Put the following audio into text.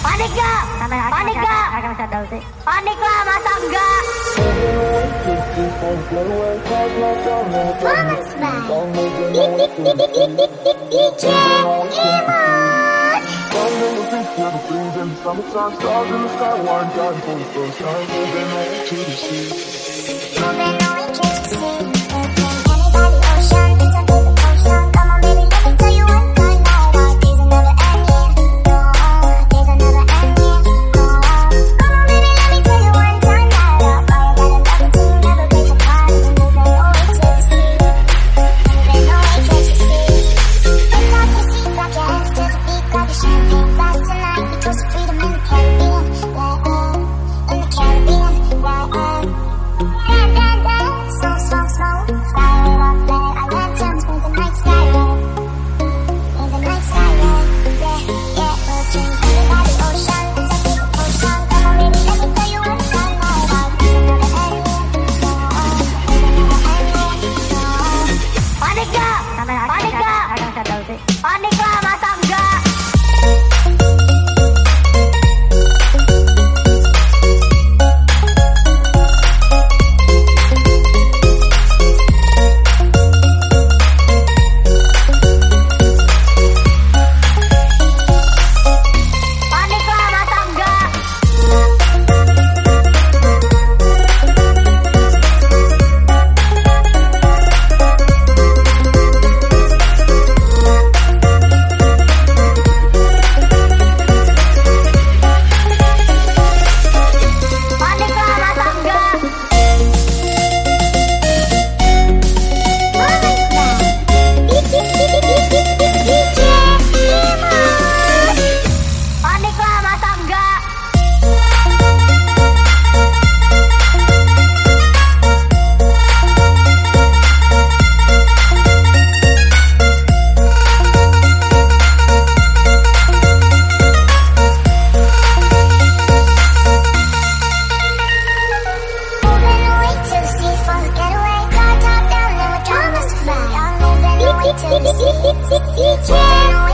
Panik gak? Panik gak? Panik lah, masa enggak? Performance by DJ Emon Summertime stars in the sky, one God for the first moving on to the sea. Panik gak? Panik lah masa teacher.